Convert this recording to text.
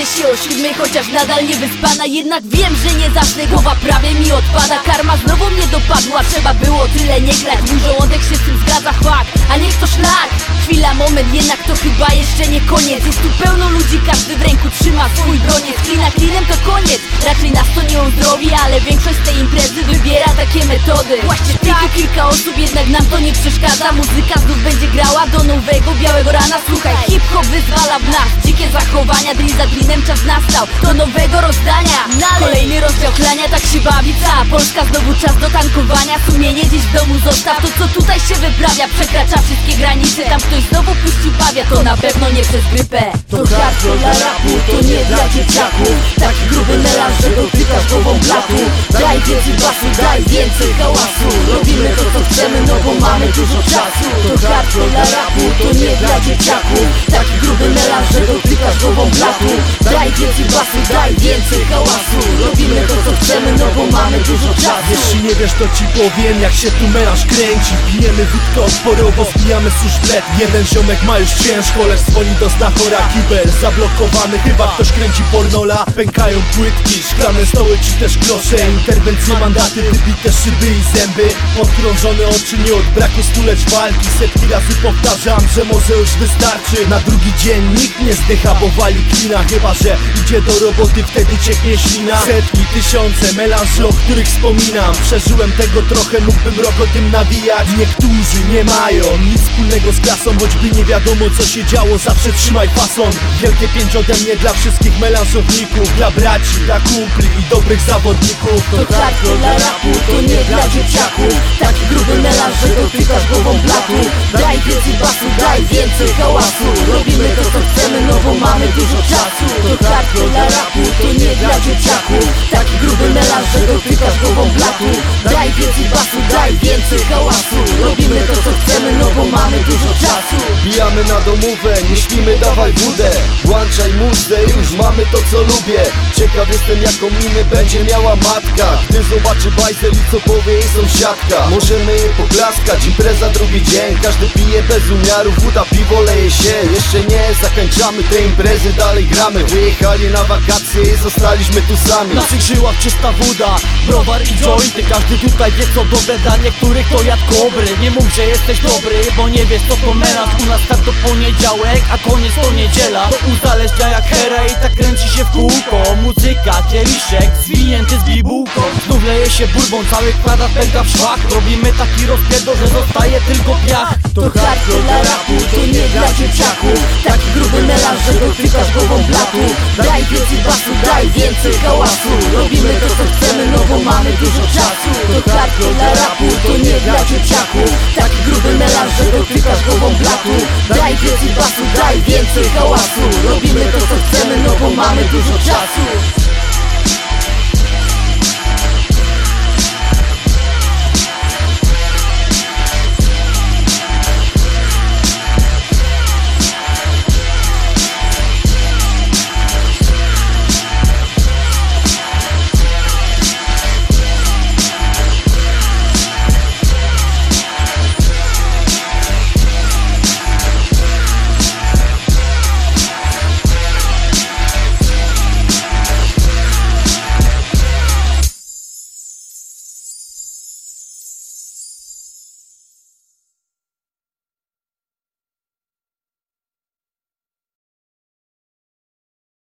Budzę się o siódmej, chociaż nadal nie wyspana. Jednak wiem, że nie zacznę, głowa prawie mi odpada. Karma znowu mnie dopadła, trzeba było tyle nie grać. Mój żołądek się z tym zgadza, fakt, a niech to szlak. Chwila, moment, jednak to chyba jeszcze nie koniec. Jest tu pełno ludzi, każdy w ręku trzyma swój broniec. Klina klinem to koniec, raczej nas to nie uzdrowi Ale większość z tej imprezy wybiera takie metody. Właśnie kilka osób, jednak nam to nie przeszkadza. Muzyka znów będzie grała do nowego białego rana. Słuchaj, hip-hop wyzwala w nas dzikie zachowania. Drill za drillem czas nastał do nowego rozdania. Kolejny rozdział chlania, tak się bawi. Cała Polska Znowu czas do tankowania, sumienie gdzieś w domu zostaw To co tutaj się wyprawia, przekracza wszystkie granice. Tam ktoś znowu puści pawia, to na pewno nie przez grypę. To hardcore dla rapu, to nie dla dzieciaków. Taki gruby melanż, że dotykasz głową blatu. Daj więcej basu, daj więcej hałasu Robimy to co chcemy, no bo mamy dużo czasu. To hardcore dla rapu, to nie dla dzieciaków. Taki gruby melanż, że dotykasz głową blatu. Daj więcej basu, daj więcej hałasu. Robimy to co chcemy, nie wiesz to ci powiem jak się tu melanż kręci. Pijemy wódkę odporowo, zbijamy suszblet. Jeden ziomek ma już ciężko, lecz dzwoni do znachora Kibel. Zablokowany, chyba ktoś kręci pornola. Pękają płytki, szklane stoły czy też klosze Interwencje, mandaty, wybite szyby i zęby. Odkrążone oczy nie od braku stuleć walki. Setki razy powtarzam, że może już wystarczy. Na drugi dzień nikt nie zdycha, bo wali klina. Chyba, że idzie do roboty, wtedy cieknie ślina. Setki, tysiące melanży, o których wspominam Przeżyłem tego trochę, mógłbym rok o tym nawijać. Niektórzy nie mają nic wspólnego z klasą Choćby nie wiadomo co się działo, zawsze trzymaj fason. Wielkie pięć ode mnie dla wszystkich melanżowników. Dla braci, dla kumpli i dobrych zawodników. To hardcore dla rapu, to nie dla dzieciaków. Taki gruby melanż, że dotykasz głową blatu. Daj więcej basu, daj więcej hałasu. Robimy blatu Daj więcej basu, daj więcej hałasu. Robimy to co chcemy, no bo mamy dużo czasu. Bijamy na domówę, nie śpimy, dawaj wódę. Włączaj muzę, już mamy to co lubię. Ciekaw jestem jaką minę będzie miała matka. Gdy zobaczy bajzel i co powie jej sąsiadka. Możemy jej poklaskać, impreza drugi dzień. Każdy pije bez umiaru, woda, piwo leje się. Jeszcze nie zakończamy tej imprezy, dalej gramy. Wyjechali na wakacje i zostaliśmy tu sami. W naszych żyłach czysta woda, browar i jointy Każdy tutaj wie co dobre dla niektórych to jad kobry. Nie mów, że jesteś dobry, bo nie wiesz co to melanż U nas tak to poniedziałek, a koniec to niedziela. To uzależnia jak hera i tak kręci się w kółko. Muzyka, kieliszek, zwinięty z bibułką. Znów leje się bourbon, cały kwadrat pęka w szwach. Robimy taki rozpierdol, że zostaje tylko piach. To hardcore dla rapu, to nie dla dzieciaków. Taki gruby melanż, że dotykasz głową blatu. Daj więcej basu, daj więcej hałasu mamy dużo czasu